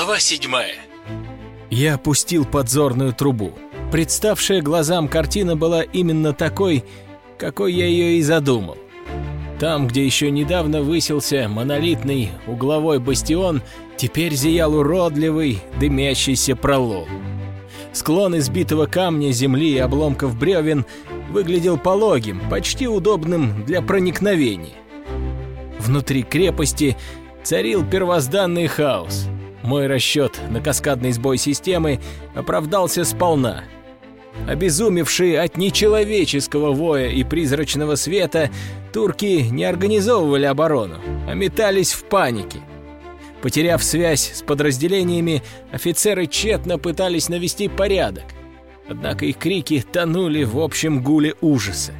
Глава седьмая. Я опустил подзорную трубу. Представшая глазам картина была именно такой, какой я ее и задумал. Там, где еще недавно высился монолитный угловой бастион, теперь зиял уродливый, дымящийся пролом. Склон избитого камня, земли и обломков бревен выглядел пологим, почти удобным для проникновения. Внутри крепости царил первозданный хаос. Мой расчет на каскадный сбой системы оправдался сполна. Обезумевшие от нечеловеческого воя и призрачного света, турки не организовывали оборону, а метались в панике. Потеряв связь с подразделениями, офицеры тщетно пытались навести порядок. Однако их крики тонули в общем гуле ужаса.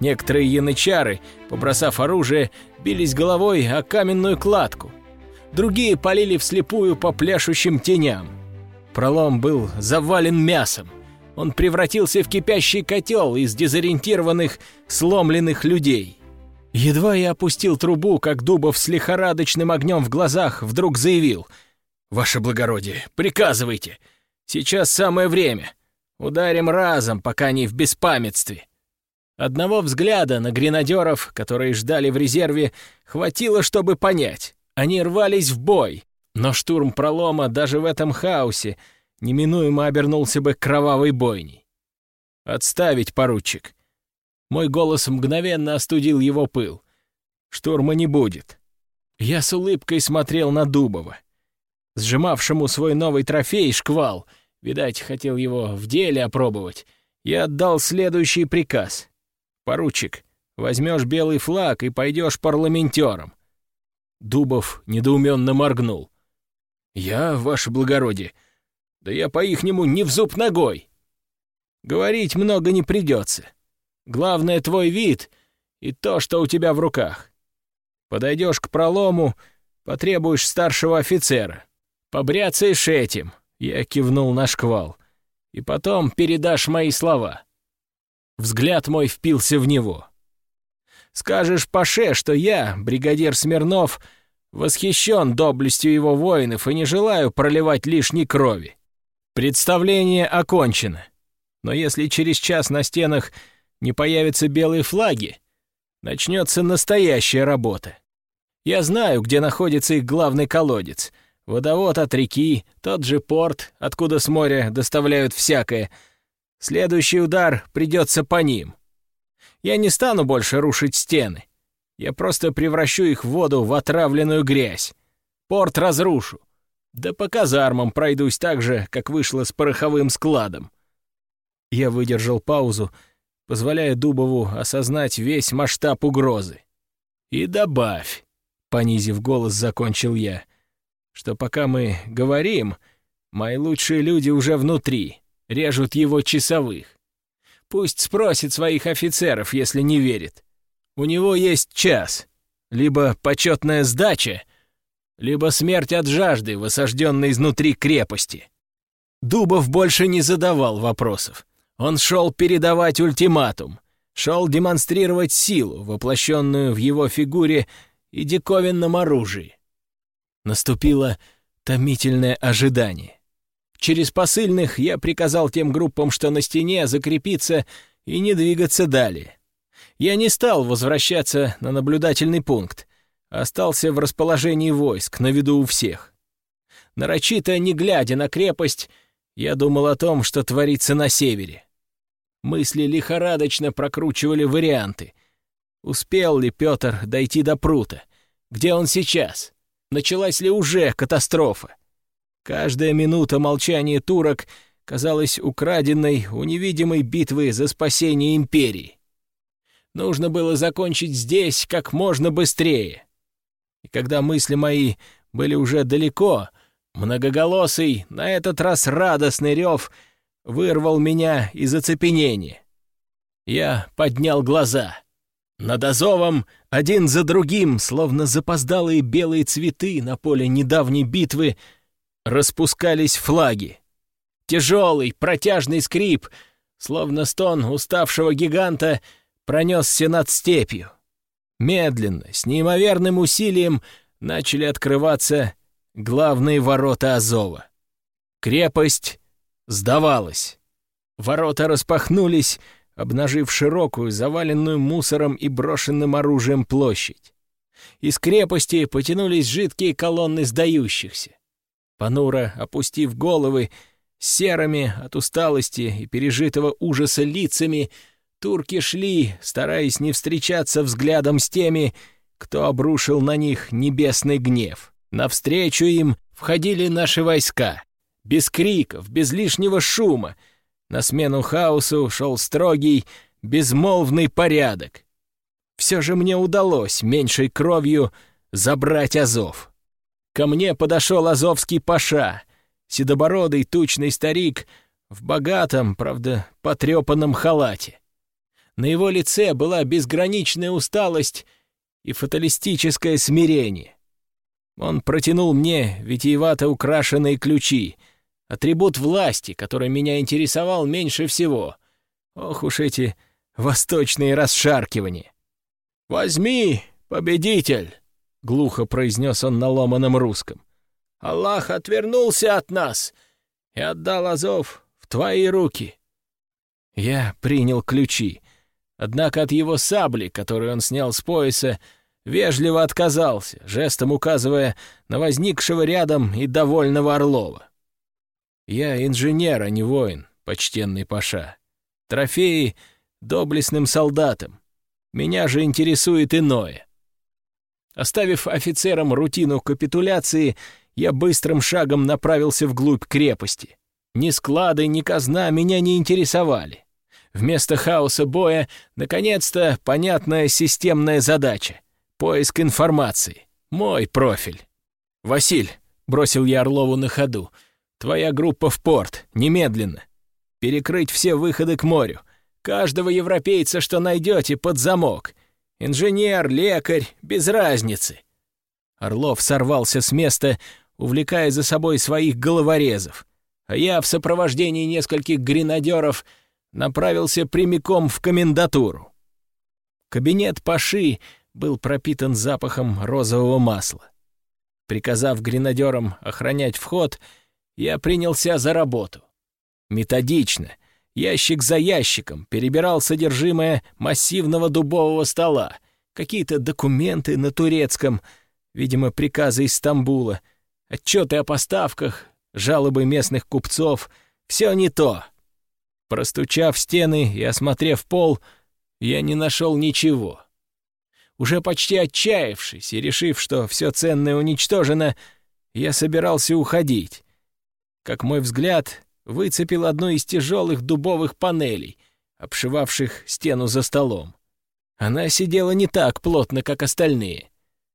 Некоторые янычары, побросав оружие, бились головой о каменную кладку. Другие полили вслепую по пляшущим теням. Пролом был завален мясом. Он превратился в кипящий котел из дезориентированных, сломленных людей. Едва я опустил трубу, как Дубов с лихорадочным огнем в глазах вдруг заявил. «Ваше благородие, приказывайте. Сейчас самое время. Ударим разом, пока они в беспамятстве». Одного взгляда на гренадеров, которые ждали в резерве, хватило, чтобы понять. Они рвались в бой, но штурм пролома даже в этом хаосе неминуемо обернулся бы кровавой бойней. «Отставить, поручик!» Мой голос мгновенно остудил его пыл. «Штурма не будет». Я с улыбкой смотрел на Дубова. Сжимавшему свой новый трофей шквал, видать, хотел его в деле опробовать, я отдал следующий приказ. «Поручик, возьмешь белый флаг и пойдешь парламентером. Дубов недоуменно моргнул. «Я, ваше благородие, да я по-ихнему не в зуб ногой. Говорить много не придется. Главное твой вид и то, что у тебя в руках. Подойдешь к пролому, потребуешь старшего офицера. Побряцаешь этим, я кивнул на шквал, и потом передашь мои слова. Взгляд мой впился в него. Скажешь Паше, что я, бригадир Смирнов, восхищен доблестью его воинов и не желаю проливать лишней крови. Представление окончено. Но если через час на стенах не появятся белые флаги, начнется настоящая работа. Я знаю, где находится их главный колодец. Водовод от реки, тот же порт, откуда с моря доставляют всякое. Следующий удар придется по ним. Я не стану больше рушить стены. Я просто превращу их в воду в отравленную грязь. Порт разрушу. Да по казармам пройдусь так же, как вышло с пороховым складом. Я выдержал паузу, позволяя Дубову осознать весь масштаб угрозы. «И добавь», — понизив голос, закончил я, «что пока мы говорим, мои лучшие люди уже внутри, режут его часовых. Пусть спросит своих офицеров, если не верит. У него есть час. Либо почетная сдача, либо смерть от жажды, высажденной изнутри крепости. Дубов больше не задавал вопросов. Он шел передавать ультиматум, шел демонстрировать силу, воплощенную в его фигуре и диковинном оружии. Наступило томительное ожидание. Через посыльных я приказал тем группам, что на стене, закрепиться и не двигаться далее. Я не стал возвращаться на наблюдательный пункт, остался в расположении войск, на виду у всех. Нарочито, не глядя на крепость, я думал о том, что творится на севере. Мысли лихорадочно прокручивали варианты. Успел ли Петр дойти до прута? Где он сейчас? Началась ли уже катастрофа? Каждая минута молчания турок казалась украденной у невидимой битвы за спасение империи. Нужно было закончить здесь как можно быстрее. И когда мысли мои были уже далеко, многоголосый, на этот раз радостный рев вырвал меня из оцепенения. Я поднял глаза. Над Азовом один за другим, словно запоздалые белые цветы на поле недавней битвы, распускались флаги. Тяжелый, протяжный скрип, словно стон уставшего гиганта, пронесся над степью. Медленно, с неимоверным усилием начали открываться главные ворота Азова. Крепость сдавалась. Ворота распахнулись, обнажив широкую, заваленную мусором и брошенным оружием площадь. Из крепости потянулись жидкие колонны сдающихся. Понуро опустив головы, серыми от усталости и пережитого ужаса лицами, турки шли, стараясь не встречаться взглядом с теми, кто обрушил на них небесный гнев. Навстречу им входили наши войска. Без криков, без лишнего шума. На смену хаосу шел строгий, безмолвный порядок. Все же мне удалось меньшей кровью забрать Азов. Ко мне подошел азовский паша, седобородый тучный старик в богатом, правда, потрепанном халате. На его лице была безграничная усталость и фаталистическое смирение. Он протянул мне витиевато украшенные ключи, атрибут власти, который меня интересовал меньше всего. Ох уж эти восточные расшаркивания. «Возьми, победитель!» — глухо произнес он на ломаном русском. «Аллах отвернулся от нас и отдал Азов в твои руки». Я принял ключи, однако от его сабли, которую он снял с пояса, вежливо отказался, жестом указывая на возникшего рядом и довольного Орлова. «Я инженер, а не воин, почтенный Паша. Трофеи доблестным солдатам. Меня же интересует иное. Оставив офицерам рутину капитуляции, я быстрым шагом направился вглубь крепости. Ни склады, ни казна меня не интересовали. Вместо хаоса боя, наконец-то, понятная системная задача — поиск информации. Мой профиль. «Василь», — бросил я Орлову на ходу, — «твоя группа в порт, немедленно. Перекрыть все выходы к морю. Каждого европейца, что найдете, под замок. Инженер, лекарь, без разницы. Орлов сорвался с места, увлекая за собой своих головорезов, а я в сопровождении нескольких гренадеров направился прямиком в комендатуру. Кабинет Паши был пропитан запахом розового масла. Приказав гренадерам охранять вход, я принялся за работу. Методично — ящик за ящиком, перебирал содержимое массивного дубового стола, какие-то документы на турецком, видимо, приказы из Стамбула, отчеты о поставках, жалобы местных купцов — все не то. Простучав стены и осмотрев пол, я не нашел ничего. Уже почти отчаявшись и решив, что все ценное уничтожено, я собирался уходить. Как мой взгляд выцепил одну из тяжелых дубовых панелей, обшивавших стену за столом. Она сидела не так плотно, как остальные.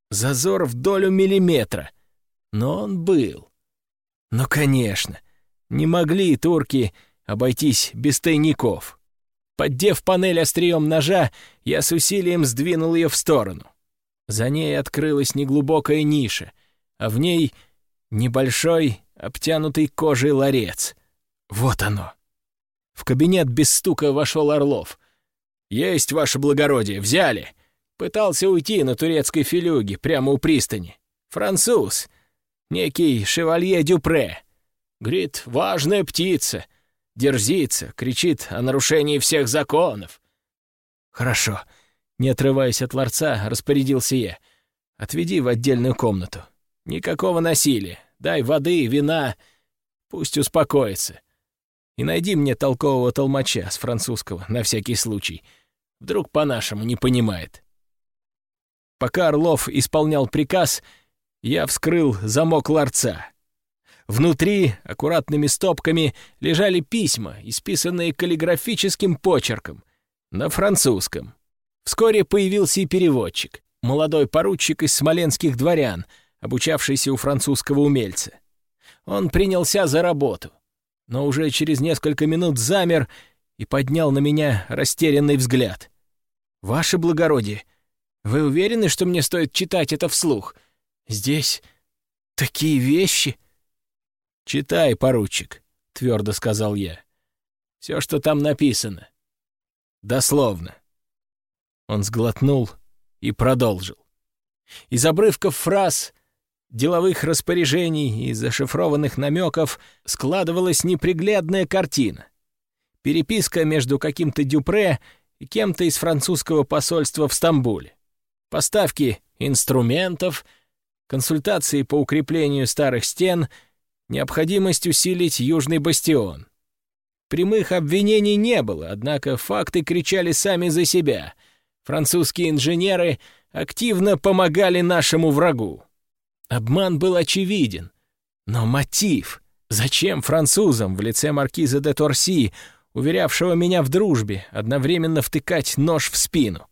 Зазор в долю миллиметра. Но он был. Но, конечно, не могли турки обойтись без тайников. Поддев панель острием ножа, я с усилием сдвинул ее в сторону. За ней открылась неглубокая ниша, а в ней небольшой, обтянутый кожей ларец. Вот оно. В кабинет без стука вошел Орлов. «Есть, ваше благородие, взяли!» Пытался уйти на турецкой филюге прямо у пристани. Француз, некий шевалье Дюпре. Говорит, важная птица. Дерзится, кричит о нарушении всех законов. Хорошо. Не отрываясь от ларца, распорядился я. Отведи в отдельную комнату. Никакого насилия. Дай воды, вина. Пусть успокоится. И найди мне толкового толмача с французского, на всякий случай. Вдруг по-нашему не понимает. Пока Орлов исполнял приказ, я вскрыл замок ларца. Внутри аккуратными стопками лежали письма, исписанные каллиграфическим почерком, на французском. Вскоре появился и переводчик, молодой поручик из смоленских дворян, обучавшийся у французского умельца. Он принялся за работу но уже через несколько минут замер и поднял на меня растерянный взгляд. «Ваше благородие, вы уверены, что мне стоит читать это вслух? Здесь такие вещи?» «Читай, поручик», — твердо сказал я. «Все, что там написано. Дословно». Он сглотнул и продолжил. Из обрывков фраз деловых распоряжений и зашифрованных намеков складывалась неприглядная картина. Переписка между каким-то Дюпре и кем-то из французского посольства в Стамбуле. Поставки инструментов, консультации по укреплению старых стен, необходимость усилить Южный бастион. Прямых обвинений не было, однако факты кричали сами за себя. Французские инженеры активно помогали нашему врагу. Обман был очевиден. Но мотив... Зачем французам в лице маркиза де Торси, уверявшего меня в дружбе, одновременно втыкать нож в спину?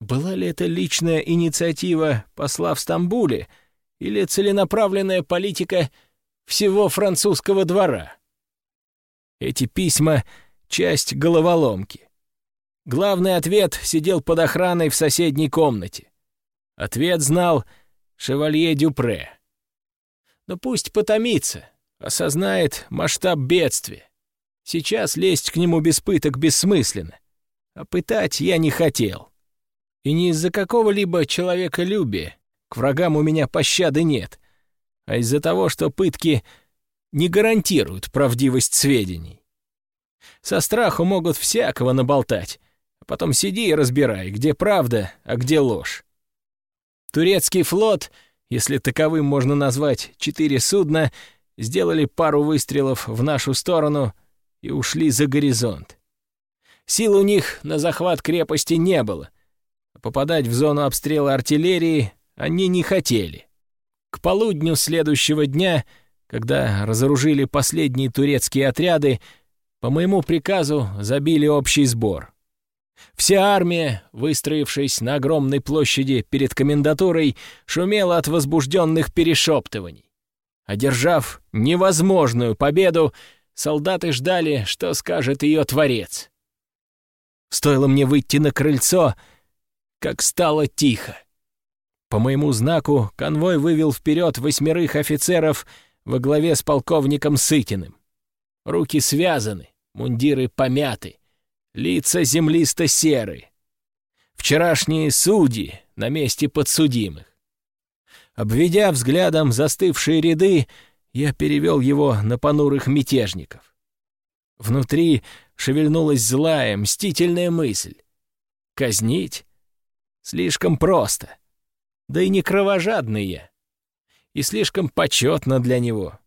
Была ли это личная инициатива посла в Стамбуле или целенаправленная политика всего французского двора? Эти письма — часть головоломки. Главный ответ сидел под охраной в соседней комнате. Ответ знал шевалье Дюпре. Но пусть потомится, осознает масштаб бедствия. Сейчас лезть к нему без пыток бессмысленно. А пытать я не хотел. И не из-за какого-либо человеколюбия. К врагам у меня пощады нет. А из-за того, что пытки не гарантируют правдивость сведений. Со страху могут всякого наболтать, а потом сиди и разбирай, где правда, а где ложь. Турецкий флот, если таковым можно назвать четыре судна, сделали пару выстрелов в нашу сторону и ушли за горизонт. Сил у них на захват крепости не было. Попадать в зону обстрела артиллерии они не хотели. К полудню следующего дня, когда разоружили последние турецкие отряды, по моему приказу забили общий сбор. Вся армия, выстроившись на огромной площади перед комендатурой, шумела от возбужденных перешептываний. Одержав невозможную победу, солдаты ждали, что скажет ее творец. Стоило мне выйти на крыльцо, как стало тихо. По моему знаку конвой вывел вперед восьмерых офицеров во главе с полковником Сытиным. Руки связаны, мундиры помяты — лица землисто-серы. Вчерашние судьи на месте подсудимых. Обведя взглядом застывшие ряды, я перевел его на понурых мятежников. Внутри шевельнулась злая, мстительная мысль. Казнить? Слишком просто. Да и не кровожадный я. И слишком почетно для него.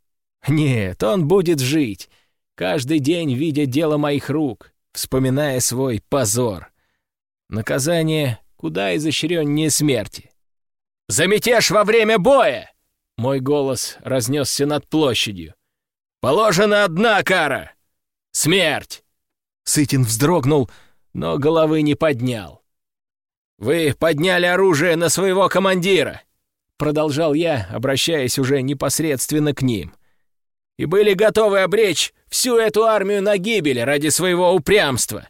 Нет, он будет жить, каждый день видя дело моих рук, вспоминая свой позор. Наказание куда изощреннее смерти. «За мятеж во время боя!» Мой голос разнесся над площадью. «Положена одна кара! Смерть!» Сытин вздрогнул, но головы не поднял. «Вы подняли оружие на своего командира!» Продолжал я, обращаясь уже непосредственно к ним и были готовы обречь всю эту армию на гибель ради своего упрямства.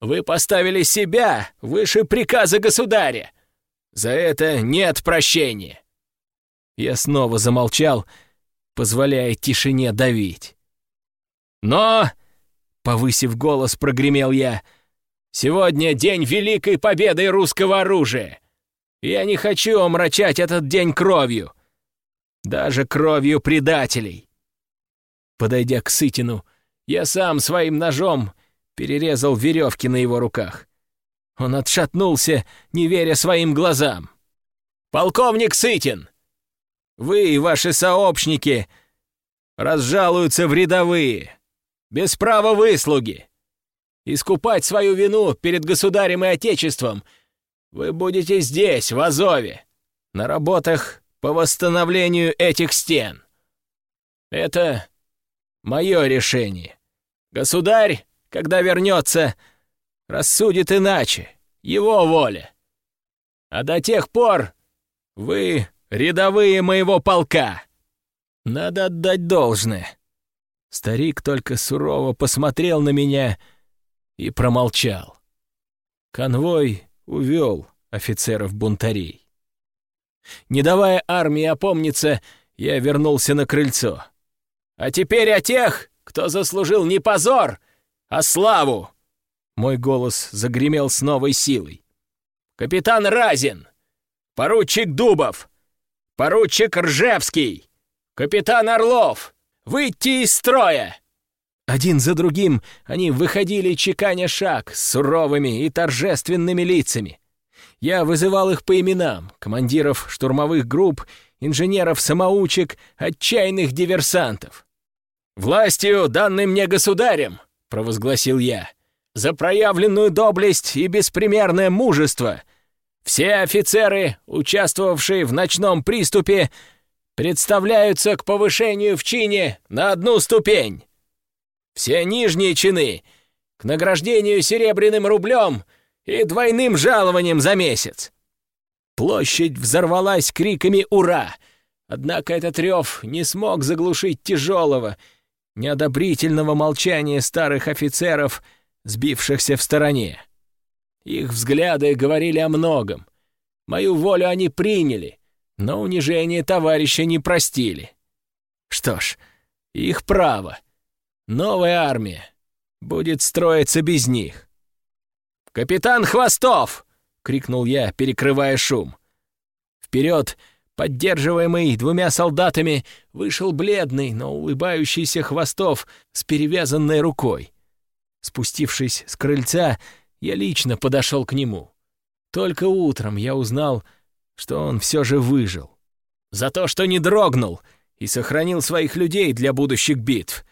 Вы поставили себя выше приказа государя. За это нет прощения». Я снова замолчал, позволяя тишине давить. «Но...» — повысив голос, прогремел я. «Сегодня день великой победы русского оружия. Я не хочу омрачать этот день кровью. Даже кровью предателей. Подойдя к Сытину, я сам своим ножом перерезал веревки на его руках. Он отшатнулся, не веря своим глазам. «Полковник Сытин! Вы и ваши сообщники разжалуются в рядовые, без права выслуги. Искупать свою вину перед государем и отечеством вы будете здесь, в Азове, на работах по восстановлению этих стен. Это мое решение. Государь, когда вернется, рассудит иначе, его воля. А до тех пор вы рядовые моего полка. Надо отдать должное. Старик только сурово посмотрел на меня и промолчал. Конвой увел офицеров-бунтарей. Не давая армии опомниться, я вернулся на крыльцо. А теперь о тех, кто заслужил не позор, а славу!» Мой голос загремел с новой силой. «Капитан Разин! Поручик Дубов! «Поручик Ржевский! Капитан Орлов! Выйти из строя!» Один за другим они выходили, чеканя шаг, с суровыми и торжественными лицами. Я вызывал их по именам, командиров штурмовых групп, инженеров-самоучек, отчаянных диверсантов. «Властью, данной мне государем», — провозгласил я, — «за проявленную доблесть и беспримерное мужество все офицеры, участвовавшие в ночном приступе, представляются к повышению в чине на одну ступень. Все нижние чины — к награждению серебряным рублем и двойным жалованием за месяц. Площадь взорвалась криками «Ура!», однако этот рев не смог заглушить тяжелого, неодобрительного молчания старых офицеров, сбившихся в стороне. Их взгляды говорили о многом. Мою волю они приняли, но унижение товарища не простили. Что ж, их право. Новая армия будет строиться без них. «Капитан Хвостов!» — крикнул я, перекрывая шум. Вперед, поддерживаемый двумя солдатами, вышел бледный, но улыбающийся Хвостов с перевязанной рукой. Спустившись с крыльца, я лично подошел к нему. Только утром я узнал, что он все же выжил. За то, что не дрогнул и сохранил своих людей для будущих битв.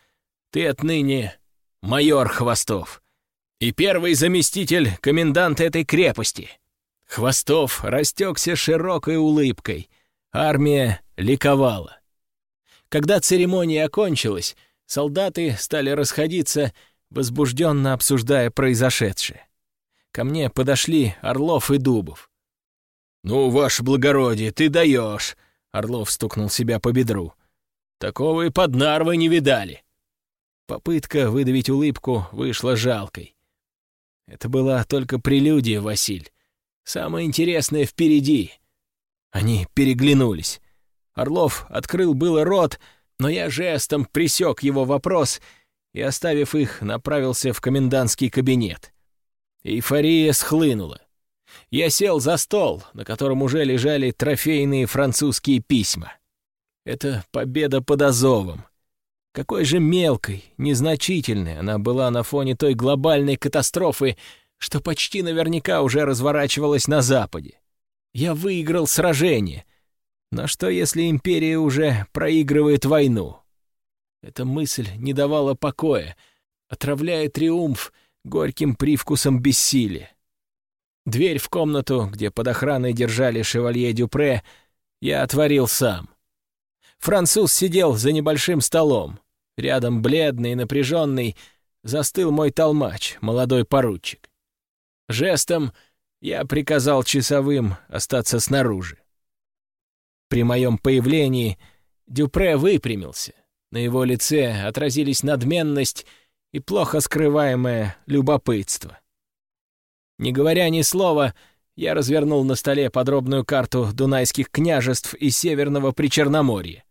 Ты отныне майор Хвостов и первый заместитель коменданта этой крепости. Хвостов растекся широкой улыбкой. Армия ликовала. Когда церемония окончилась, солдаты стали расходиться, возбужденно обсуждая произошедшее. Ко мне подошли Орлов и Дубов. «Ну, ваше благородие, ты даешь!» Орлов стукнул себя по бедру. «Такого и под Нарвой не видали!» Попытка выдавить улыбку вышла жалкой. Это была только прелюдия, Василь. Самое интересное впереди. Они переглянулись. Орлов открыл было рот, но я жестом присек его вопрос и, оставив их, направился в комендантский кабинет. Эйфория схлынула. Я сел за стол, на котором уже лежали трофейные французские письма. Это победа под Азовом. Какой же мелкой, незначительной она была на фоне той глобальной катастрофы, что почти наверняка уже разворачивалась на Западе. Я выиграл сражение. Но что, если империя уже проигрывает войну? Эта мысль не давала покоя, отравляя триумф горьким привкусом бессилия. Дверь в комнату, где под охраной держали шевалье Дюпре, я отворил сам. Француз сидел за небольшим столом. Рядом, бледный и напряженный, застыл мой толмач, молодой поручик. Жестом я приказал часовым остаться снаружи. При моем появлении Дюпре выпрямился. На его лице отразились надменность и плохо скрываемое любопытство. Не говоря ни слова, я развернул на столе подробную карту дунайских княжеств и Северного Причерноморья.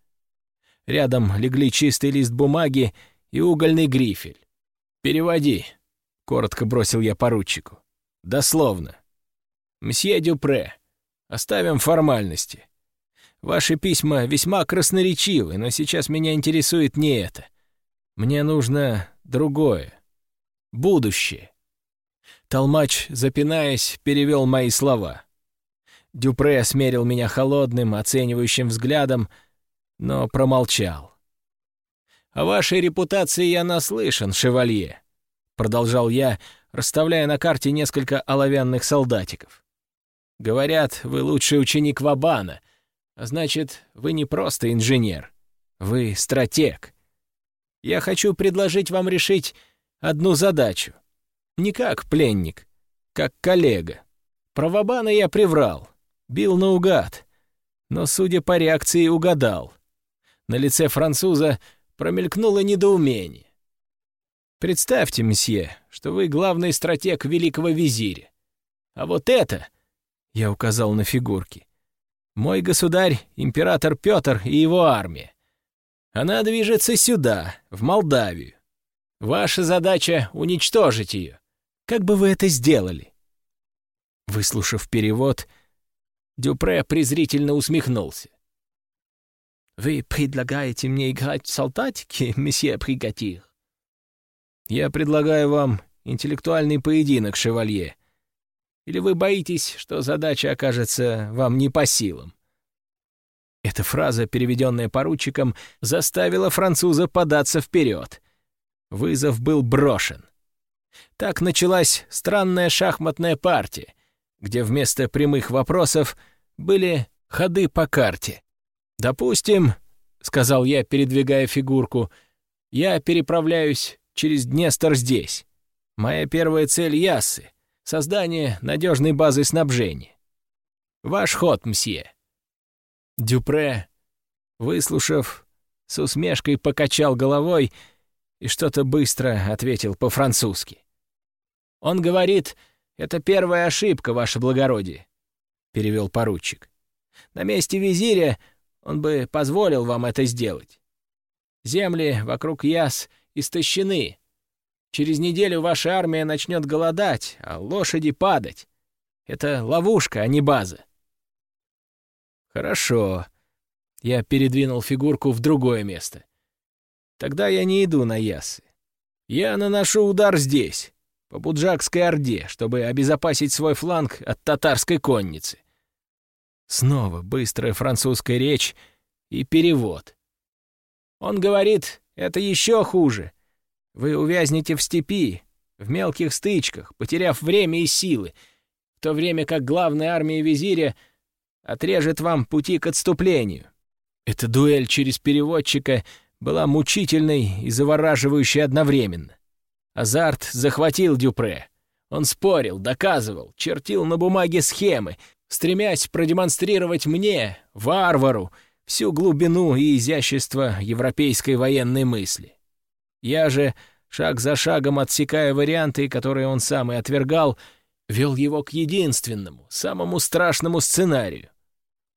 Рядом легли чистый лист бумаги и угольный грифель. «Переводи», — коротко бросил я поручику. «Дословно. Мсье Дюпре, оставим формальности. Ваши письма весьма красноречивы, но сейчас меня интересует не это. Мне нужно другое. Будущее. Толмач, запинаясь, перевел мои слова. Дюпре осмерил меня холодным, оценивающим взглядом, но промолчал. «О вашей репутации я наслышан, шевалье», — продолжал я, расставляя на карте несколько оловянных солдатиков. «Говорят, вы лучший ученик Вабана, а значит, вы не просто инженер, вы стратег. Я хочу предложить вам решить одну задачу. Не как пленник, как коллега. Про Вабана я приврал, бил наугад, но, судя по реакции, угадал. На лице француза промелькнуло недоумение. Представьте, месье, что вы главный стратег великого визиря. А вот это, я указал на фигурки, мой государь, император Петр и его армия. Она движется сюда, в Молдавию. Ваша задача — уничтожить ее. Как бы вы это сделали?» Выслушав перевод, Дюпре презрительно усмехнулся. Вы предлагаете мне играть в солдатики, месье Пригатир? Я предлагаю вам интеллектуальный поединок, шевалье. Или вы боитесь, что задача окажется вам не по силам? Эта фраза, переведенная поручиком, заставила француза податься вперед. Вызов был брошен. Так началась странная шахматная партия, где вместо прямых вопросов были ходы по карте. «Допустим», — сказал я, передвигая фигурку, — «я переправляюсь через Днестр здесь. Моя первая цель — Яссы — создание надежной базы снабжения. Ваш ход, мсье». Дюпре, выслушав, с усмешкой покачал головой и что-то быстро ответил по-французски. «Он говорит, это первая ошибка, ваше благородие», — перевел поручик. «На месте визиря он бы позволил вам это сделать. Земли вокруг Яс истощены. Через неделю ваша армия начнет голодать, а лошади падать. Это ловушка, а не база. «Хорошо». Я передвинул фигурку в другое место. «Тогда я не иду на Ясы. Я наношу удар здесь, по Буджакской Орде, чтобы обезопасить свой фланг от татарской конницы». Снова быстрая французская речь и перевод. Он говорит, это еще хуже. Вы увязнете в степи, в мелких стычках, потеряв время и силы, в то время как главная армия визиря — отрежет вам пути к отступлению. Эта дуэль через переводчика была мучительной и завораживающей одновременно. Азарт захватил Дюпре. Он спорил, доказывал, чертил на бумаге схемы, стремясь продемонстрировать мне, варвару, всю глубину и изящество европейской военной мысли. Я же, шаг за шагом отсекая варианты, которые он сам и отвергал, вел его к единственному, самому страшному сценарию.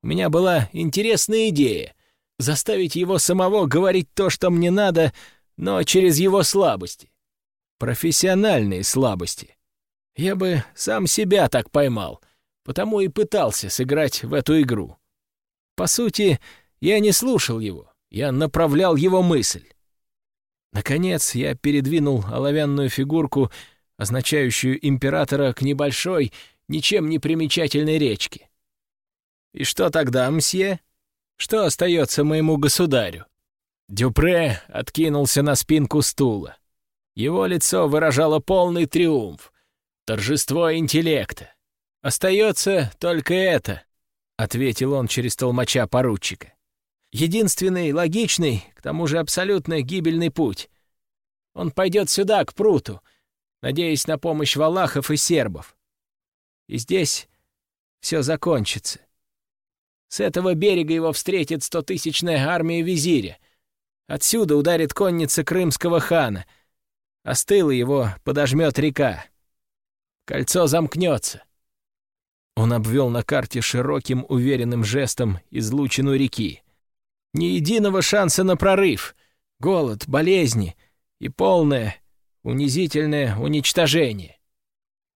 У меня была интересная идея — заставить его самого говорить то, что мне надо, но через его слабости. Профессиональные слабости. Я бы сам себя так поймал, потому и пытался сыграть в эту игру. По сути, я не слушал его, я направлял его мысль. Наконец я передвинул оловянную фигурку, означающую императора, к небольшой, ничем не примечательной речке. «И что тогда, мсье? Что остается моему государю?» Дюпре откинулся на спинку стула. Его лицо выражало полный триумф, торжество интеллекта. «Остается только это», — ответил он через толмача поручика. «Единственный логичный, к тому же абсолютно гибельный путь. Он пойдет сюда, к пруту, надеясь на помощь валахов и сербов. И здесь все закончится. С этого берега его встретит стотысячная армия визиря. Отсюда ударит конница крымского хана. А его подожмет река. Кольцо замкнется. Он обвел на карте широким уверенным жестом излучину реки. Ни единого шанса на прорыв. Голод, болезни и полное, унизительное уничтожение.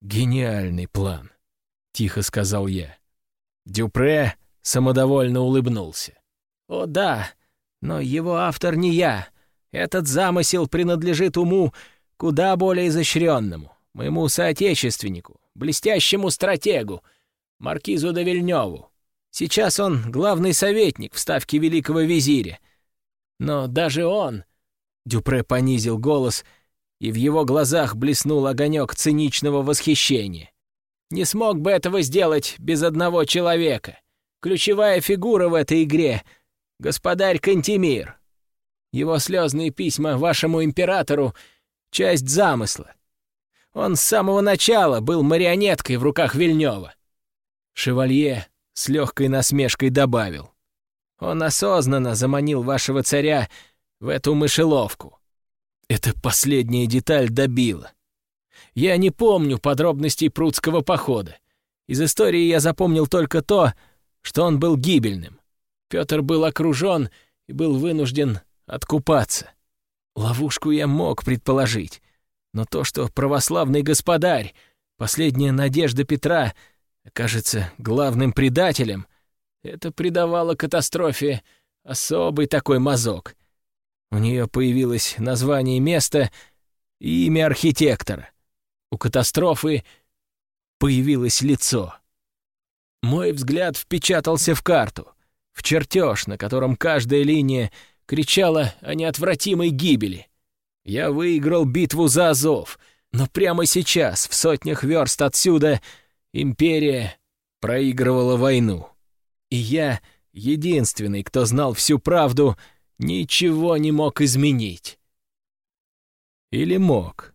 «Гениальный план», — тихо сказал я. Дюпре самодовольно улыбнулся. «О да, но его автор не я. Этот замысел принадлежит уму куда более изощренному, моему соотечественнику, блестящему стратегу, маркизу де Вильнёву. Сейчас он главный советник в ставке великого визиря. Но даже он...» Дюпре понизил голос, и в его глазах блеснул огонек циничного восхищения. «Не смог бы этого сделать без одного человека. Ключевая фигура в этой игре — господарь Кантемир. Его слезные письма вашему императору — часть замысла. Он с самого начала был марионеткой в руках Вильнева. Шевалье с легкой насмешкой добавил. Он осознанно заманил вашего царя в эту мышеловку. Эта последняя деталь добила. Я не помню подробностей прудского похода. Из истории я запомнил только то, что он был гибельным. Петр был окружен и был вынужден откупаться. Ловушку я мог предположить, но то, что православный господарь, последняя надежда Петра, окажется главным предателем, это придавало катастрофе особый такой мазок. У нее появилось название места и имя архитектора. У катастрофы появилось лицо. Мой взгляд впечатался в карту, в чертеж, на котором каждая линия кричала о неотвратимой гибели. Я выиграл битву за Азов, но прямо сейчас, в сотнях верст отсюда, империя проигрывала войну. И я, единственный, кто знал всю правду, ничего не мог изменить. Или мог?